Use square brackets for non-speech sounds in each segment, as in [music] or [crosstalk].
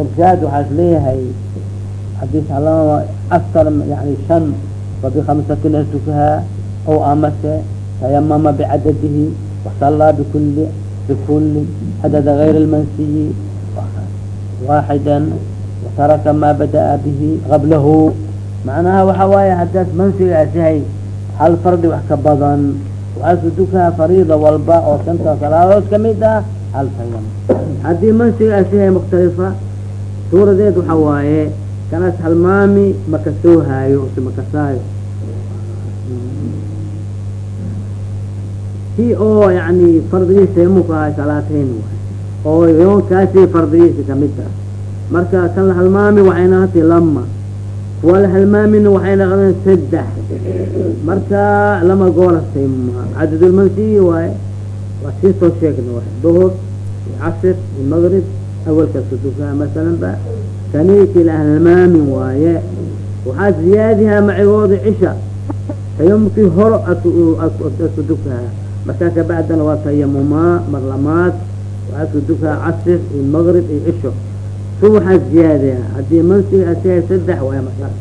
irshaad waxaas leeyahay haddii aktar yani shan fabikhamsatin asukahaa o amase tayamama bicadadihi wasallaa bikuli bikuli cadada gayr lmansiyi waaxida wataraka ma bada'a bihi qablahu. Macnaha waxa waaye hadaas mansigaas yahay hal fardi wax ka badan waxaa sudukaha fariida walba oo shanta salaadood ka mid ah hal tayam haddii mansigaas yahay mukhtalifa suuradeed waxa waaye kanas halmaami makasoo haayo ose makasaayo kii oo yani fardigiisa tayamumka ahay salaateyn oo yoonkaasi fardigiisa ka mid ah. Marka kan la halmaami waxay naqatay lama kuwa la halmaamina waxay naqdeen saddex. Marka lama gooras tayamuma cadadulmansiyi waaye waa sii soo sheegna waay. Duhur iyo casr iyo maqrib awalka sudukaha masalan ba kaniiki la halmaamin waaye waxaa ziyaadihaa macigooda cisha tayamumkii horo asudukaha markaa kabacdana waa tayamumaa mar waxaa sudukaha casr iyo maqrib iyo cisho su waxaa ziyaadihaa haddii mansiga asihay saddex waay markaas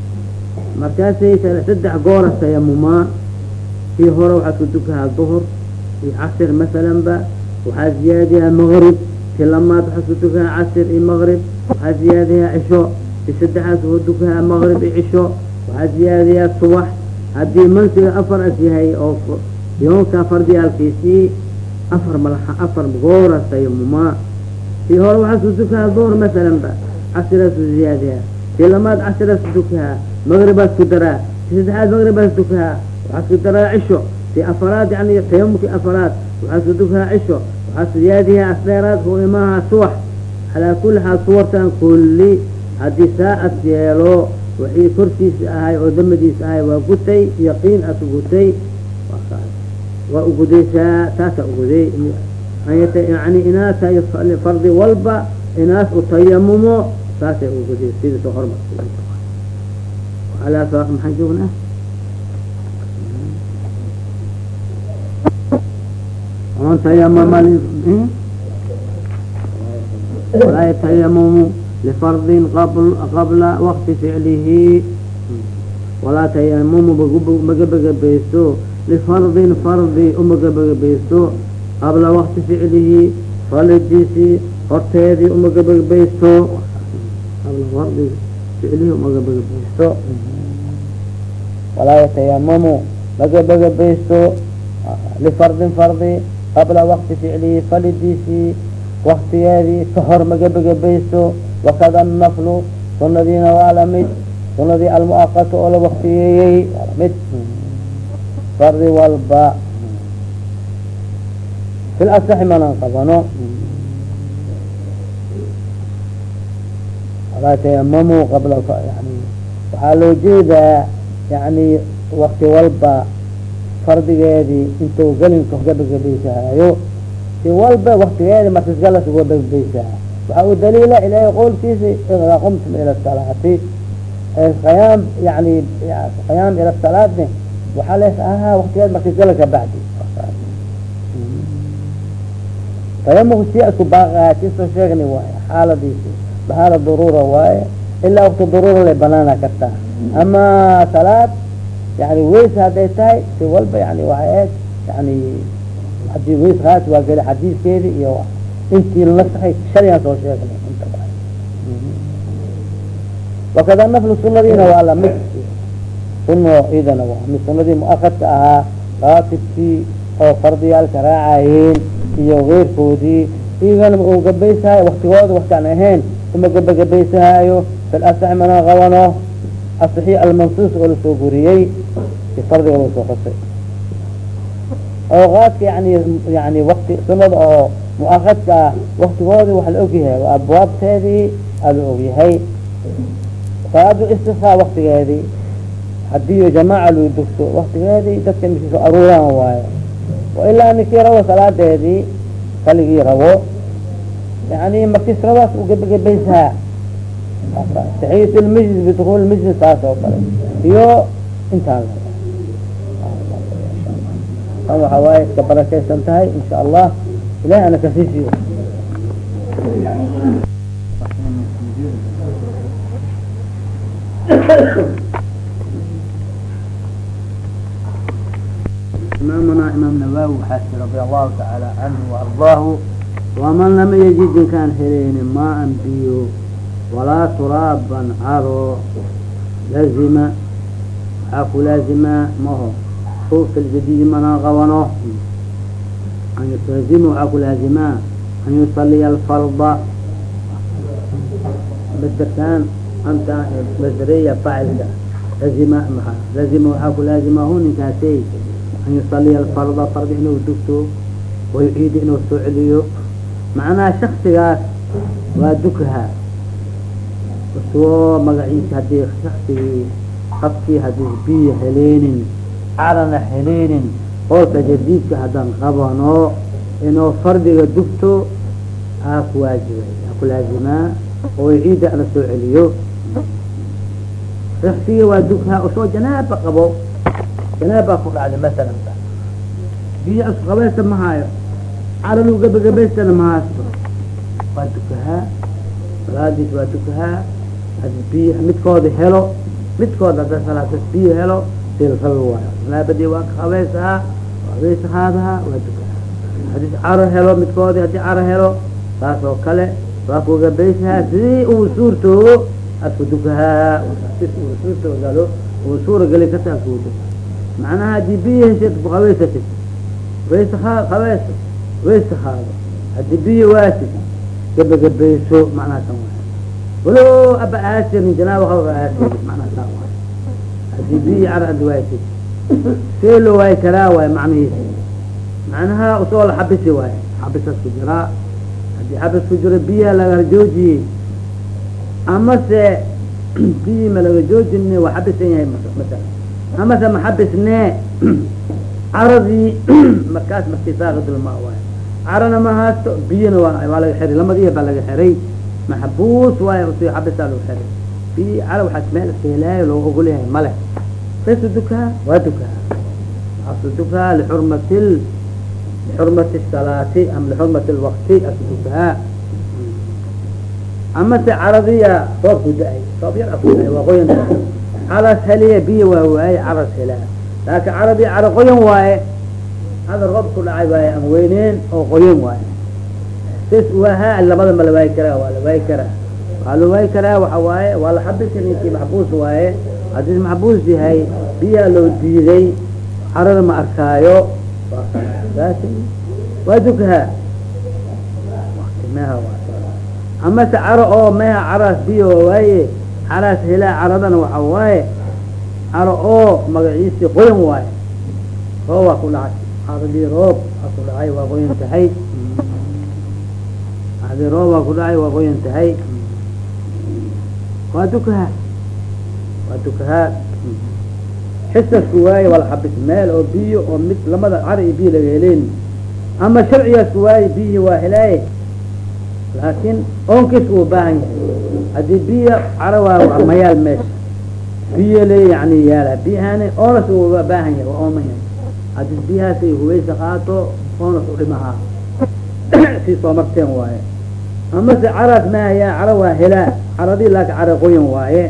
markaasay saddex goora tayamumaa kii hore waxaa sudukahaa duhur iyo casr masalan ba waxaa ziyaadihaa maqrib waxaa sudukahaa casr iyo maqrib. Waxaa ziyaadiyaa cisho. Ti saddexaas sudukahaa maqrib iyo cisho. Waxaa ziyaadiyaa subax. Haddii mansiga afar as yahay oo yoonka fardiyaalkiisii afar malaxa afar goora tayamumaa tii hore waxaa sudukahaa duhur masalan ba. Casiraasu ziyaadiyaa tii lamaad casiraas sudukahaa maqribaas ku daraa. Ti saddexaad maqribaas dukahaa waxaa ku daraa cisho. Ti afaraad yani tayamumkii afaraad waxaa sudukahaa cisho waxaa siyaadihaa asdheeraad ku imaha suwax calaa kulli xaal suwartan kulli haddii saa-as yeelo wixii korkiisa ahay oo damadiisa ahay waa gutay yaqiin as gutay waa ugudaysaa taasa uguday yani inaas fardi walba inaas u tayamumo saasay uguday sida soo hormartay alaa joognaa on tayamama walaa yatayamumu lifardin qabla wakti ficlihi walaa tayamumu magabagabaysto lifardin fardi umagabagabaysto qabla wakti ficlihi falidiisii horteedii umagabagabaysto qabla fardi ficlihi umagabagabaysto walaa yatayamumu magabagabaysto lifardin fardi qabla wakti ficlihi falidiisii waktigeedii ka hor magabagabaysto wakada naflu sunadiina waa la mid sunadii almuaqata oo la waktiyeeyey la mid fardi walba fi lasaxi manan qabano tayamamu qabla yani waxaa loo jeedaa yani wakti walba fardigeedii intuu gelinka gabagabaysahayo si walba waktigeedi markisgalas uga gabagabaysaha waxaa u daliila ilaahay qowlkiisa idaa qumtum ila salaati. Qayaam yani qayaam ila salaatni waxaa lees ahaa waktigeed markisgala ka bacdi tayamumka si isku baaqaha kisoo sheegni waaye xaaladiisi bahaala daruura waaye? Ilaa wakti daruura lay banaana kartaa ama salaad yani weys hadday tahay si walba yani waxay ahayd yani haddii weys haas waa geli xadiiskeedi iyo intii nasaxay shaligan soo sheegnay wakada naflu sunadiina waa la mid suno idana waa mid sunadii muakadka ahaa raatibkii oo fardiyaalka raacayeen iyo keyrkoodii iyagana u gabaysahayo waktigooda waktaan ahayn uma gabagabaysahaayo fil asax mana qabano aصxi almansuus oo la soo guriyey fardiga loo soo xusay awqaadka yani yani wakti sunada oo muakadka ah waktigoodii waxa la ogyahay abwaabteedii aa la ogyahay salaadu istisqa waktigeedii haddii jamaaca loo dugto waktigeedii dadka soo aruuraan waayo. Wailaa ninkii rabo salaadeedii kaligii rabo yani rabaas u gebagabaysahaa taxiyat lmajlis bidukul majlis taas oo kale iyo intaan waxa waaye iska barakaysan tahay insha allah ilahi ana kasisiyo imaamuna imaam nawawi waxaa radi allahu tacaala canhu waardaahu waman lam yajid inkaan helaynin maan biyo walaa turaaban caro lazima waxaa ku laazimaa maho suufka ljadidi mana qabano lazima waxaa ku laazimaa an yusaliya alfarda baderkaan anta basreya faacilka lazima maa lazima waxaa ku laazima hu ninkaasey an yusaliya alfarda farda inuu dugto wayuciida inuu soo celiyo macnaha shaksigaas waa dukaha soo magaciisa haddii shaksigii qabkii haddii biyo heleynin carana heleynin qoolka jadiidka haddaan qabano inuu fardiga dugto aa ku waajibay aa laazimaa oo ciida ana soo celiyo. Shaksigii waa dukaha u soo janaaba qabo janaaba ku dhacday masalan biyo isku qabaysta mahaayo caralu gabagabaystana mahaasto waa dukahaa salaadiis waa dukahaa biyo midkooda helo midkooda hadda salaadas biyo helo silrabi waayo salaabadii waa ka qabaysahaa waa qabaysa qaadahaa waa dukahaa haddii caro helo midkoodi haddii caro helo saas oo kale waa ku gabaysahaa sidii uu suurtoogo asku dukahaa uu suurtoogalo uu suura geli karta askuudo macnaha haddii biyo hesheed ku qabaysatid waysa aa qabayso waysa qaado haddii biyo waasid gabagabayso macnaha tan waay walo aba aasirin janaaba qaba aasiri macnaha taa waay haddii biyo cara ad waasid see loo waayi karaa waay macnihiisa macnaha u soo la xabisi waay xabisas ku jiraa haddii xabis ku jiro biyaha laga joojiyey amase biyi ma laga joojine waa xabisan yahay masala amase ma xabisne caradii markaas markisaaqidulma waay carana ma haasto biyana waa waa laga xiray lamadiiha baa laga xiray maxbuus waayo usi xabisaa lagu xiray biyi cara waxaa meel iska helaayo loogu ogolyahay male saysu dukaa waa dukaa asu dukaa lixurmati lixurmati salaati ama lixurmati lwakti asu dukaa amase caradiya roob ku da'ay roob yar da'ay waa qoyan caras heliya biyo waa waaye caras helaa laakin caradi cara qoyan waaye hada roob dhacay waaye aan weyneen oo qoyan waaye sis wahaa labada ma la waayi karaa waa la waayi karaa. Waxaa la waayi karaa waxa waaye waa la xabisi ninkii maxbuus waaye. Haddii maxbuus yahay biyaa loo diiday carada ma arkaayo. Waa dukaha. Meha amase caro oo meha caraas biyo waaye caraas helaa caradana waxa waaye. Caro oo magaciisi qoyan waaye. Roob waa ku dhacay. Caradii roob waa ku dhacay waa qoyan tahay caradii roob ku dhacay waa qoyan tahay. Waa dukaha. Waa dukahaa xisasku waaye waa la xabis meel oo biyo oo mid lamada cari iyo biyo laga heleyn ama sharcigaasku waaye biyihii waa helaaye. Laakiin oonkiis uu baahan yahay. Haddii biyo cara waa mayaal meesha. Biyo le yani yaalla. Biyahani oonas uu baahan yahay waa ooman yahay. Haddii biyahaasay huweysa qaato oonas u dhimahaa. [coughs] Sii soo marteen waaye amase caraas maayaa cara waa helaa caradii laakin cara qoyan waaye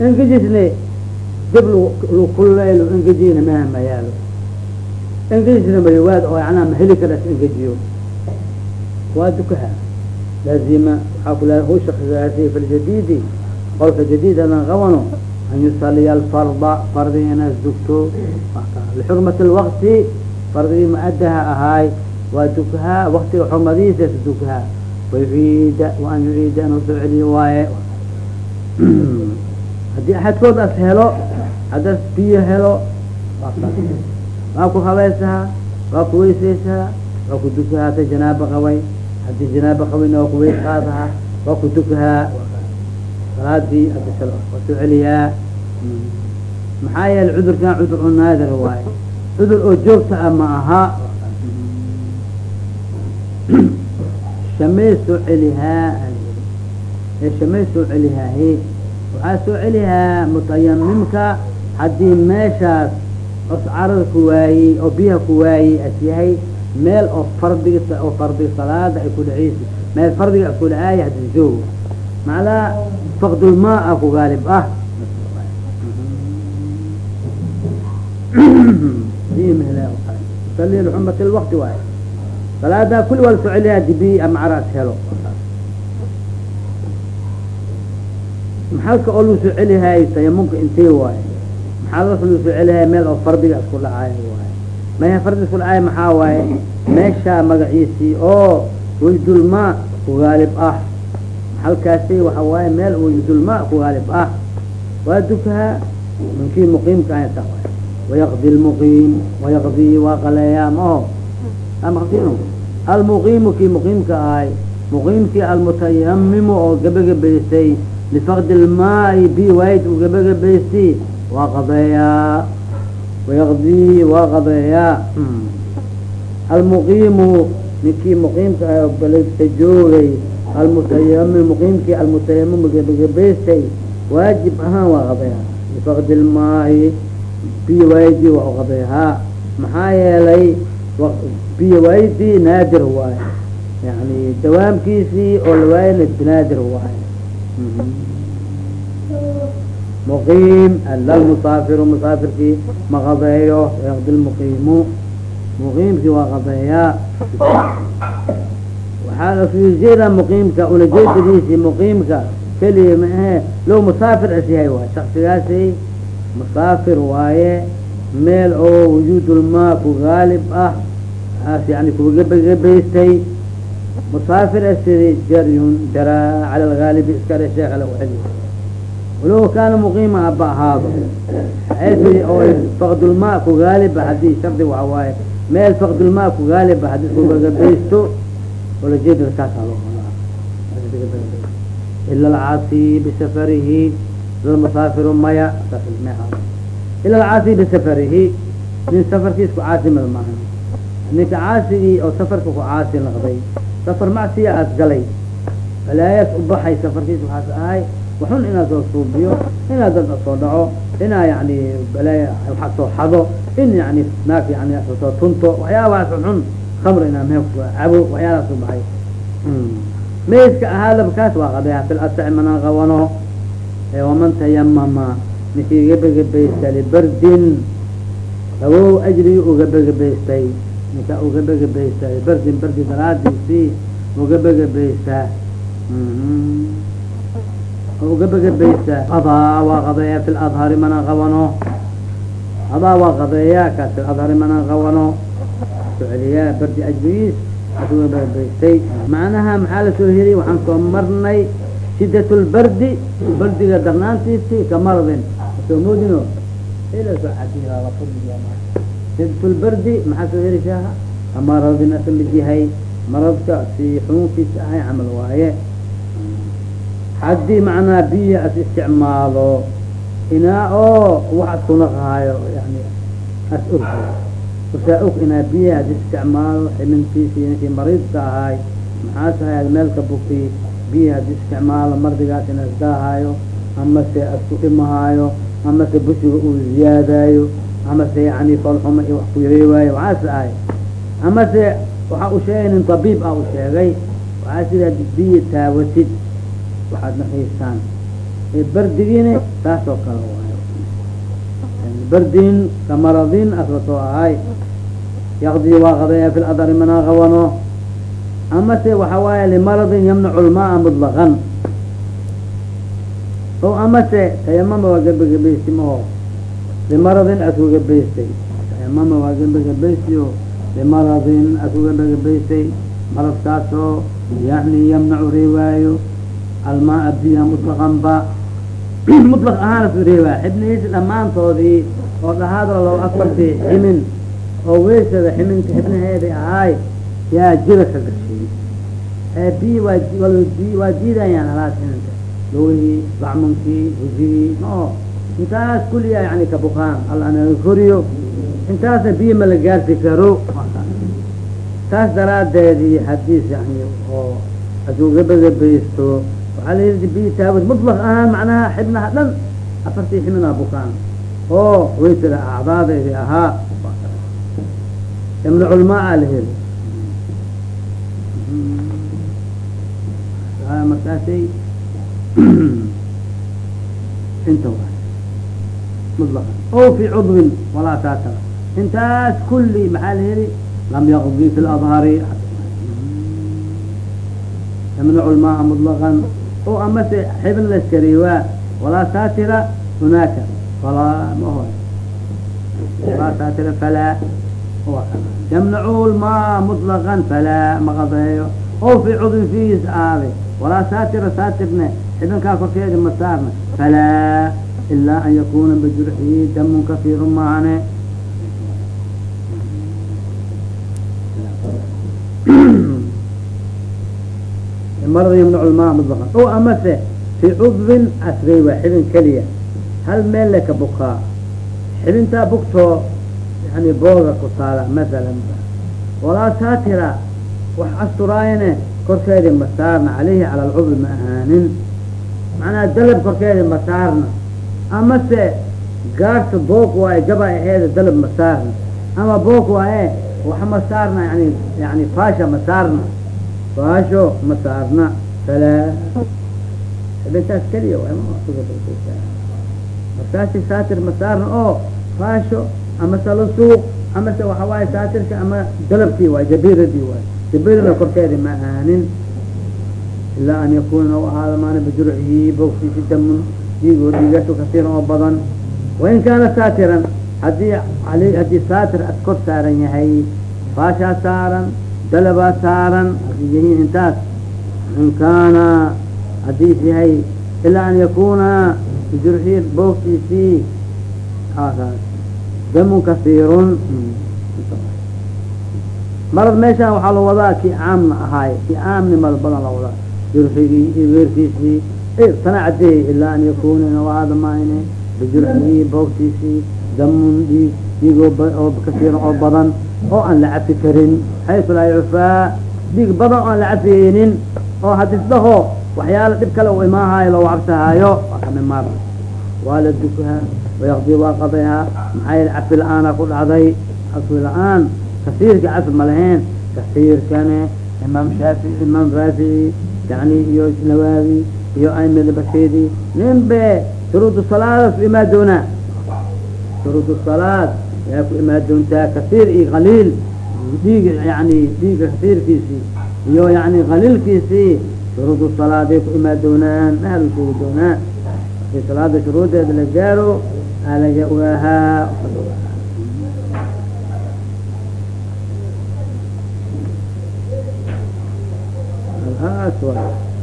ingejisne dib lu kuleylo ingejina maaha mayaalo ingejisna mayawaad oo yanaa ma heli karas ingejiyo waa dukaha laazima waxaa ku hu shaksigaasi fi ljadidi qolka jadiid hadan qabano an yusaliya alfarda fardi inaas dugto lixurmati lwakti fardigii muadaha ahaay waa dukahaa waktiga xurmadihiisas dukahaa wayuciida waan yuciida inuu soo celiyo waaye haddii axadkood as helo haddas biyo helo waa ku habaysahaa waa ku weysaysahaa waa ku dukahaa hata janaabo qabay haddii janaabo qabin waa ku weys qaadahaa waa ku dukahaa salaadii waa soo maxaa yeele cudurkan cudur naadir waaye cudur oo joogta ah aha shamay soo celihaa ee shamay soo celihaahe waxaa soo celihaa mutayamimka haddii meeshaas os carada ku waayey oo biyaha ku waayey as yahay meel oo fardiga oo fardiga salaada ay ku meel fardiga as ku dhacaaya haddii joogo macnaa faqdulmaa ku gaalib ah sali xumat lwakti waay salaada kuli waa la soo celiyaa dibi ama caraas helo. Maxalka oo la soo celihay tayamunka intee waaye? Maxaa la soo celihay meel oo fardiga isku dhacaayo waaye? Meha fardiga isku dhacaayo maxaa waaye? Meesha magaciisii oo wajdulmaa ku gaalib ah. Maxalkaasi waxa waaye meel wajdulmaa ku gaalib ah. Waa dukaha minkii muqiimka ahta waay wayaqdi lmuqiim wayaqdi waa qaleeyaa maho amaqdino almuqiimu kii muqiimka ahay. Muqiimkii almutayamimu oo gabagabaysay lifaqdi lmaai bi uu gabagabaystay waa qadeeyaa wayaqdi waa qadeeyaa almuqiimu ninkii muqiimka ah oo beledka joogay. Almutayamim muqiimkii almutayamimu gabagabaystay waajib ahaan waa qadeeyaa lifaqdi lmaai biyo waaydi waa u qadeehaa maxaa yeelay biyo waaydi naadir waaye yani dawaamkiisii oo la waayana binaadir waaye muqiim almusaafiru musaafirkii ma qadeeyo yaqdi lmuqiimu muqiimkii waa qadeeyaa waxaa lafujeda muqiimka ulajeedadiisii muqiimka keliya ma ahe low musaafir as yahay waay shaksigaasi musaafir waaye meel oo wujuudulmaa ku gaalib ah aas yani kugababaystay musaafir asidi jaryun jaraa cala lgaalibi iskale sheekh ala uceli walow kaana muqiima aba ahaado. Sidi oo faqdulmaa ku gaaliba haddii shardi waxa waaye. Meel faqdulmaa ku gaaliba haddii kugagabaysto olajeedada loo ila alcaasi bisafarihi musaafiru maya ila alcaasi bisafarihi nin safarkiis ku caasimada maaha ninka caasigii oo safarka ku caasi naqday safar macsiya aad galay balaayaas ubaxay safarkiis waxaas ahay waxun inaad soo suubiyo inaad dad soo dhaco inaa yani balaaya soo xado in yani naag yani soo tunto waxyaabahaas xun khamr inaa mee cabo waxyaalahaas ubaxay mayska ahaadaba kaas waa qabeeha fil qabano waman tayamama ninkii gabagabaysta libardin awow ajrigi ugabagabaystay ninka ugabagabaysta libardin bardi daraadiisii ugabagabaysta ugabagabaysta qadaa waa qadeeya fi ladhari manaan qabano qadaa waa qadeeya kaas fi ladhari manaan qabano soceliyaa bardi ajrigiis kaas ugabagabaystay macnaha maxaa la soo heliyay waxaan soo marnay shidat lbardi bardiga darnaantiisi kamaradin soo moodino shidat lbardi maxaa soo helisaaha kamaradin asa mid yahay maradka si xunuunkiisa ahay camal waaye haddii macnaa biyo as isticmaalo inaa oo wax as kunaqaayo yani as orhay usaa og inaa biyo as isticmaalo ximintiisi mariidka ahay maxaa tahay meelka buki biyo haddii isticmaalo mardigaas in asdaahayo ama se asku dhimahaayo ama se uu ziyaadaayo ama se yani falxuma iyo wax ku yareewaayo waxaas ahay ama se waxa u sheegay nin tabiib ah u sheegay waxaa sida biyo taawatid waxaad naxiisaan bardigiina taas oo kale waayo bardin kamaradin aslasoo ahay. Yaqdii waa qadeeya fi ladari manaa qabano ama se waxa waaye limaradin yamnacu lmaaa mutlaqan. O ama se tayamama waa gabagabaysti maho limaradin as ugagabaystay tayamama waa gabagabaystiyo limaradin as ugagabagabaystay maradkaasoo yani yamnacu reewaayo almaaa biha mutlaqan [clears throat] mutlaq ahaan asu reewaayo xibnihiisi dhammaantoodii oo dhahaadla loo afartii ximin oo weysada ximinka xibnaheedi ahaay yaa jira ka gashay biyi waa waa diidayaan halaas ximinka lowihii gacmunkii hujigii no intaas kuliya yani ka bukaan alla anaga koriyo intaasna biyo ma la gaarsi karo. Taas daraadeedii hadiis yani oo asuugabagabaysto waxaa la yidhi biyi taawad mutlaq ahaan macnaha xibnaha dhan. Afartii xibinaa bukaan oo weysada acdaadeedii ahaa. Yamnaculmaa la heli. Markaasay [clears throat] inta waay muطlaqan o fi cudwin walaa saatara intaas kuli maxaa la heli lam yaqdi fi ladhari yamnacu lmaa muطlaqan o amase xibn laskariwaa walaa saatira hunaaka falaa maho walaa saatira falaa yamnacu lmaa muطlaqan falaa maqadeeyo o fi cudwin fiis aade walaa saatira saatirne xibinkaa korkeeda ma saarna falaa ilaa an yakuna bajurxihi damun kafiiru maane marada yamnacu lmaa muطlaqan o amase fi cudwin asray waa xibin keliya hal meel le ka bukaa xibintaa bugtoo yani booga ku taala masalan walaa saatira wax asturaayane korkeedi ma saarna caleyhi cala alcudwi ma ahaanin macnaha dalab korkeedi ma amase gaarta boog waaye gaba aheeda dalab ma saarna. Ama boog waaye wax ma saarna yani yani faasha ma saarna. Faasho ma saarna. Falaa xibintaas keliya markaasi saatir ma saarna oo faasho amase lusuuq amase waxa waaye saatirka ama dalabkii waay jabiradii waay jabirana korkeedi ma ahaanin ilaa an yakuna ahaada maana bijurcihi bogsiisi damun dhiigoo dhiigaso kasiiran oo badan wain kaana saatiran haddii haddii saatir ad kor saaran yahay faashaa saaran dalabaa saaran yihiin intaas in kaana hadiis yahay ilaa an yakuna bijurcihi bogsiisii damun kasiirun marad meeshaan waxaa la wadaa kii caamna ahaay kii caamnimada badan la wadaa jurxigii iyo weerkiisii tana cadeeyey ilaa an yakuna inawaada maayne bijurxigii boogtiisii damun dhiig dhiig oo badan oo aan la cafi karin xaysu laa yucfaa dhiig badan oo aan la cafiyeynin oo hadisdhaho waxyaala dhib kale u imaahaayo loo cabsahaayo waa kami mar waa la dukahaa wayaqdi waa qadayhaa maxaa yel cafi la'aana ku dhacday cafi la'aan kasiirka cafi ma lahayn kasiirkane imaam shaafici imaam raafici yani iyo nawaawi iyo aimada basheedi nin be shuruudu salaadaas ku imaa doonaa shuruudu salaad yaa ku imaa doontaa kasiir iyo qaliil dhiig yani dhiiga kasiirkiisii iyo yani qaliilkiisii shuruudu salaaday ku imaa doonaan u sheegi doonaa haddii salaada shuruudeeda la gaaro alaga waahaa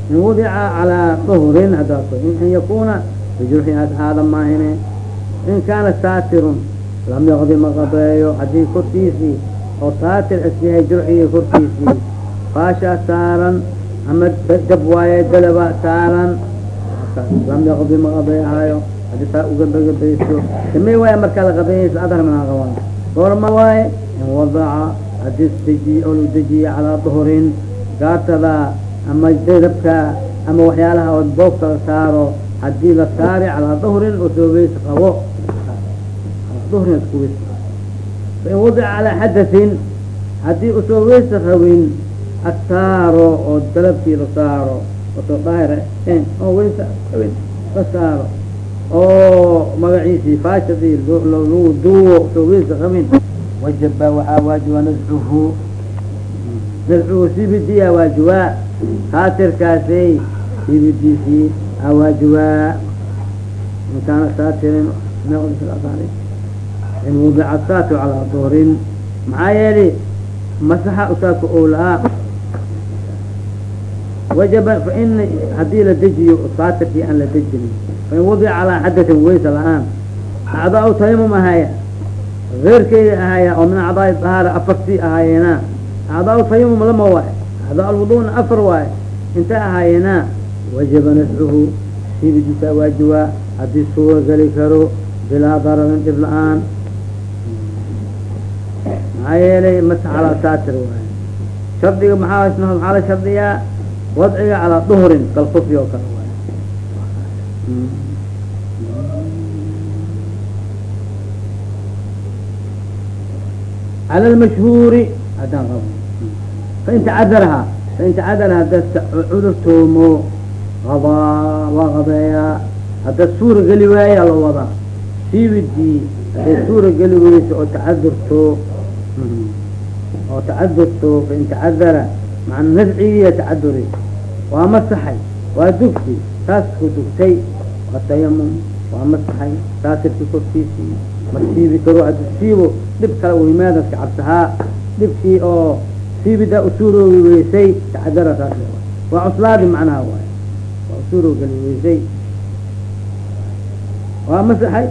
in wadica calaa duhrin hadaas an yakuna bijurxi aada maahine in kaana saatirun lam yaqdi ma qadeeyo haddii korkiisii oo saatir isyahay jurxigii korkiisii faashaa saaran ama dab waaye dalaba saaran lam yaqdi ma qadeehaayo haddii saa ugabagabayso samey waaya markaa la qadeeyaysa adar mana qaban goorma waaye in wadaca haddii dejiy oo lu dejiye calaa duhrin gaartada ama dabka ama waxyaalaha oo boogta la saaro haddii la saari calaa duhrin oo soogeys qabo. Duhrin iskuweys fain wadica calaa xadatin haddii u soo weysa rabin asaaro oo dalabkii la saaro oo oo magaciisii faashadii duwo u soo weysa rabin wajaba waxaa waajiba nascuhu nascuhu cbda waajiwaa saatirkaasay cbdisii awaajiwaa in kaana saatirin in wadica saatir calaa duhrin maxaa yeeli masaxa usaaka owlaa wajaba fain haddii la dejiyo saatirkii aan la dejinin fain wadica calaa xadatin weysa la'aan acdaa tayamum ahaya geyrkeeda ahaya oo min acdaa dahaara afartii ahaayeena acdaa tayamum lama waay acdaa lwuduna afar waay inta ahaayeena wajaba nascuhu sibidiisa waajiwaa haddii suura geli karo bilaa dararin dhib la'aan maxaa yeelay masa calaa saatir waay shardiga maxaa maxaa la shardiyaa wadciga calaa duhrin kalkufi oo kale waay cala lmashhuuri haddaan qabo fain tacadaraha fain tacadara hada cudur toomo qadaa waa qadeeyaa hadda suura geli waayaa la wadaa siibidii hadday suura geli weyso oo tacadurto oo tacadurto fain tacadara maca nadcigiiya tacaduri waa masaxay waa dugsi saas ku dugtay waa tayamum waa masaxay saasirki korkiisii ma siibi karo haddu siibo dhib kale u yimaada iska cabsahaa dhibkii oo siibida usuuroogi weysay tacadara saas waa cuslaadi macnaha waay waa usuuroo geli weysay waa masaxay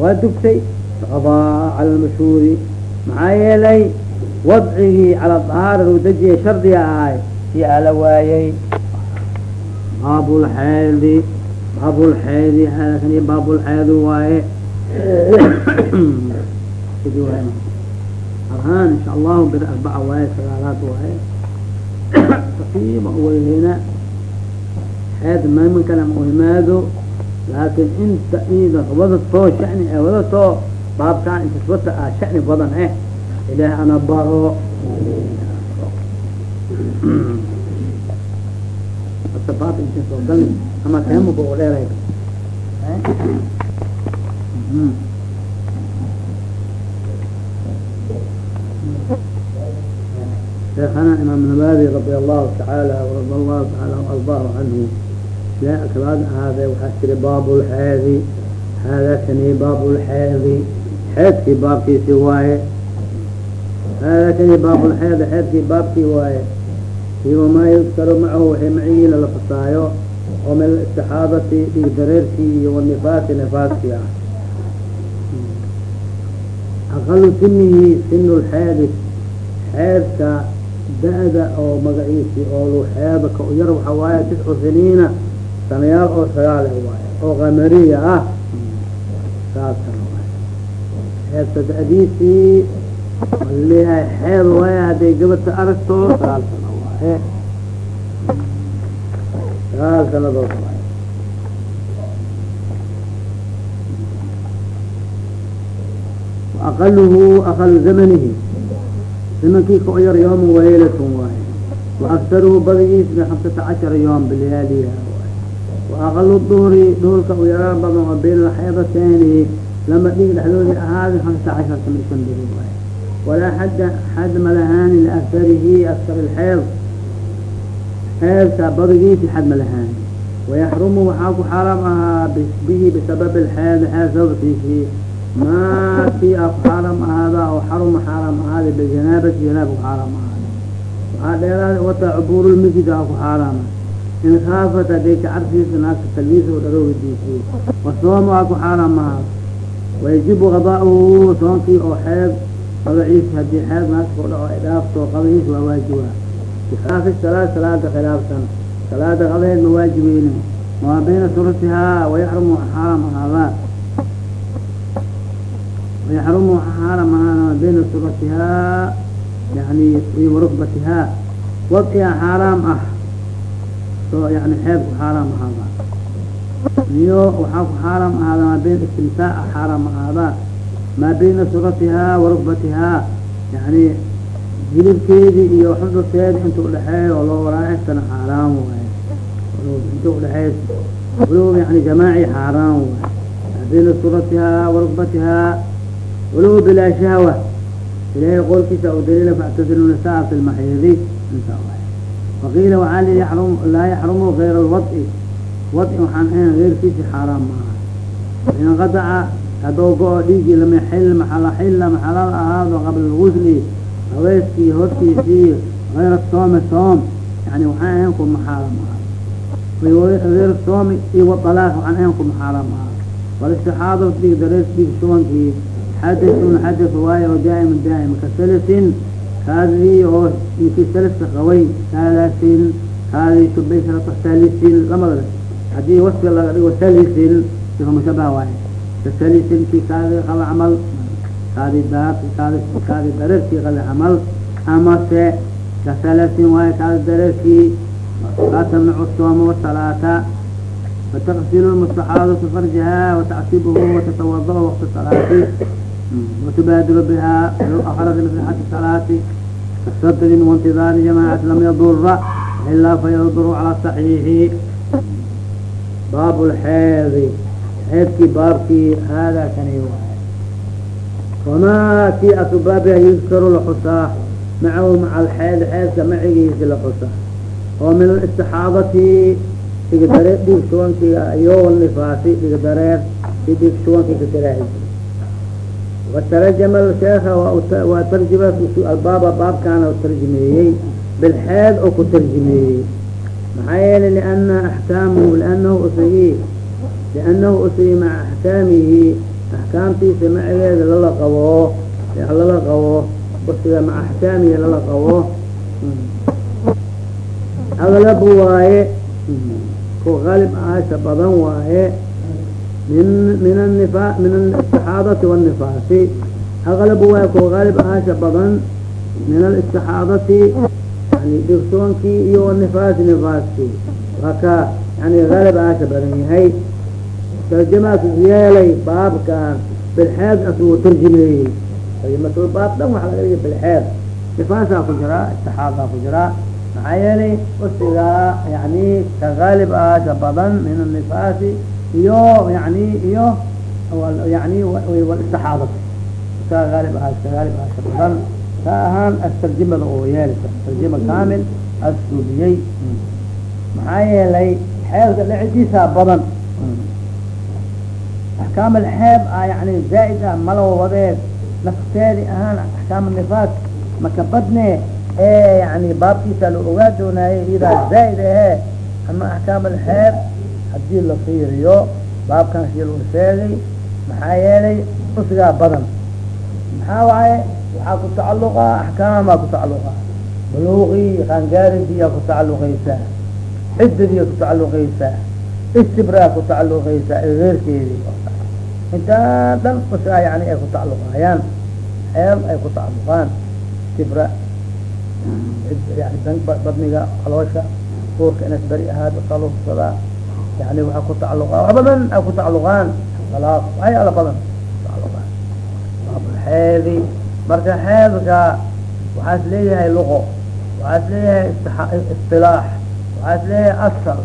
waa dugtay qadaa cala lmashhuuri maxaa yeelay wadcigii cala dahaara lagu dejiyay shardiga ahay si ala waayey baabulxeedi baabulxeedi baabulxeedi waaye arhaan insha allahu bir arbaca waaye sagaalaad waaye. Taqiiba uweyhena xeed maymankana ma uhimaado laakin inta ida wadatoo shani e wadatoo baabkaan intaswata ah shani badan eh ilaah ana baro. Ama teemuka u dheeray sheekana imaam nawawi radi allahu tacaala radi allahu taala ardahu canhu kabaad ahaade waxaa tiri baabulxeedi haadaa kani baabulxeedi xeedkii baabkiisi waaye haadaa kani baabulxeedi xeedkii baabkii waaye iyo maa yudkaru macahu waxay macigiina la fasaayo oo min istixaadati dhig dareerkii iyo wanifaasi nifaaskii ah aqalu sinihi sinu lxeedi xeedka da-da oo magaciisi oo lu xeeda ka yar waxaa waaye tiscu siniina sanayaal oo sagaal waaye oo qamariya ah. Saasana waay xeedka da-diisii leeyahay xeed waaye hadday gabadka aragto sagaal sano waaye sagaal sanadood waaye aqaluhu aqalu zamanihi zamankii ka yar yooma waylatun waaye waaktaruhu badigiis bi hamsata cashara yoom bilayaaliha waaqalu duhri dhuhurka u yaraan badan oo bayna alxeedateeni lama dhig dhexdoodii ahaada hamsa casharta mishan biri waaye walaa xadda xad malahaani liaktarihi aktar alxeed xeedka badigiisi xad malahaani wayaxrumu waxaa ku xaaraam ahaa bihi bisababi alxeed xeed sababkiisii maa kii a ku xaaraam ahaada oo xaruma xaaraam ahaada bijanaabati janaab ku ahaada waxaa dheeraada wataa cubuurulmasjida a ku xaaraama in kaafat haday ka cabsiisa naagta talbiisa o dharowadiisii wasoomu aa ku xaaraam ahaa wayajibu qadaa'uhu soonkii oo xeed qadaciis haddii xeed naagta ku dhaco ay dhaafto qadaciis waa waajiba. Bikilaafi salaad salaada khilaafsan. Salaada qadaheed ma waajibeyne maa bayna suratihaa wayaxrumu xaaraam ahaadaa maa bayna suratihaa yani iyo warukbatihaa wadciga xaaraam ah yani xeebku xaaraam ahaada iyo waxaa ku xaaraam ahaada maa bayn istimtaaca xaaraam ahaada maa bayna suratihaa warukbatihaa yani iyo xudurteedi inta udhexeeya oo loo waraaxisana xaaraam waaye inta udhexeeysa walow yani jamaaci xaaraam waaye maa bayna suratihaa walow bilaa shahwa ilahay qolkiisa u daliila factadilu nisaa fi lmaxiidi inta waay waqiila waxaa li yrum laa yaxrumu gayra alwadci wadci waxaan ahayn geyrkiisi xaaraam maaha inqadaca hadoo go-o dhiigii lam yaxil maxala xilla maxalal ahaado qabla lgusli haweyskii hortiisii gayra soomi soom yani waxaan ahayn kuma xaaraam ahaa gayra soomi iyo waalaaq waxaan ahayn kuma xaaraam ahaa walistixaado dhiig dareers dhiig shubankii xadث mxadث waayo oo daa'ima daa'im kasalsin kaadii oo ninkii salafka qabay saalaasin kaadii tubay salafka salisin lamada haddii waska laga dhigo salisin sifa mushabaha waayo kasalisin kii kaadii qaba camal kaadii daaq kaadi kaadii dareerkii qaba camal amase kasalasin waayo kaadi dareerkii kaatan nucu sooma wasalaata fataksil mustaxaadatu farjaha watacsibuhu watatawadahu wakta salaati وتبادر بها ولو أخرج لصحة الصلاة كالصدر وانتظار جماعة لم يضر إلا فيضر على الصحيح baab lxeedi xeedkii baabkii haadaa kani waay wamaa kii asbaabiha yudkaru laxusaa macahu maca alxeed xeedka macigiisi laxusaa oo min alistixaadati dhigdareer dhig shubankiga iyo nifaasi dhigdareer i dhig shubankii ka watarajama sheekha waa tarjima albaaba baabkaana tarjimeeyey bilxeed oo ku tarjimeeyey maxaa yeelay liana axkaamahu lianahu usigi liannahu usigi maca axkaamihi axkaamtiisa macigeeda lala qabo lala qabo usiga maca axkaamihi lala qabo aglabu waaye ku qalib aasha badan waaye min min anifa min alistixaadati wanifaasi aglabu waaye ku qalib aasha badan min alistixaadati yani dhigtoonkii iyo wanifaasi nifaaskii waa ka yani qalib aasha badan yahay tarjamaas yeelay baabkan bilxeed asuu tarjimeeyey tarjimatulbaab dhan waxa laga dhigay bilxeed nifaasaa ku jiraa istixaadaa ku jiraa maxaa yeelay usigaa yani ka qaalib aasha badan min anifaasi iyo yani iyo yani walistiaadati ka aalib aas ka aalib aasha badan ka ahaan astarjimada oo yeelisa tarjima kaamil assuubiyey maxaa yeelay xeelka dhicidiisaa badan. Axkaam alxeeb a yani zaaid ah malo wadeed nafteedi ahaan axkaam nifaas maka badne. Ee yani baabkiisa la ogaa doonaaye iyadaa zaaid ahee ama axkaam alxeeb haddii la fiiriyo baabkan si sheegay maxaa yeelay usgaa badan. Maxaa waaye? Waxaa ku tacaluqa axkaamaa ku tacaluqa buluuqii qaangaaridii ku tacaluqaysaa ciddadii ku tacaluqaysaa istibraa ku tacaluqaysaa egeerkeedii. Intaa dhan usgaa yani ay ku tacaluqaayaan xeel ay ku tacaluqaan istibra yani badniga caloosha uurka inas beri ahaad kalufsadaa yani waxaa ku tacaluqaa wax badan ay ku tacaluqaan alaaq waxyaala badan tacaluqaan baabulxeedi marka xeedka waxaas leeyahay luqo waxaas leeyahay istilaax waxaas leeyahay asal